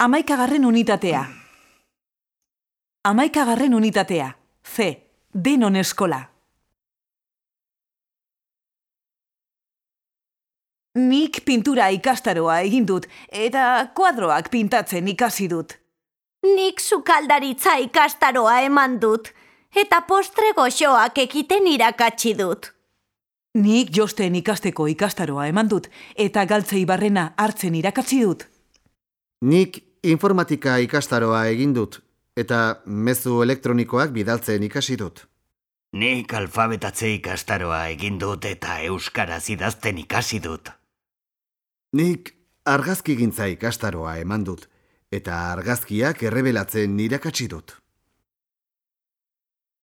Amaikagarren unitatea. Amaikagarren unitatea. C. Denon eskola. Nik pintura ikastaroa egin dut, eta kuadroak pintatzen ikasi dut. Nik sukaldaritza ikastaroa eman dut, eta postre goxoak ekiten irakatsi dut. Nik josten ikasteko ikastaroa eman dut, eta galtzei barrena hartzen irakatsi dut. Nik informatika ikastaroa egin dut, eta mezu elektronikoak bidaltzen ikasi dut. Nik alfabetatze ikastaroa egin dut eta euskaraz idazten ikasi dut. Nik argazkigintza ikastaroa eman dut, eta argazkiak errebelatzen irakatsi dut.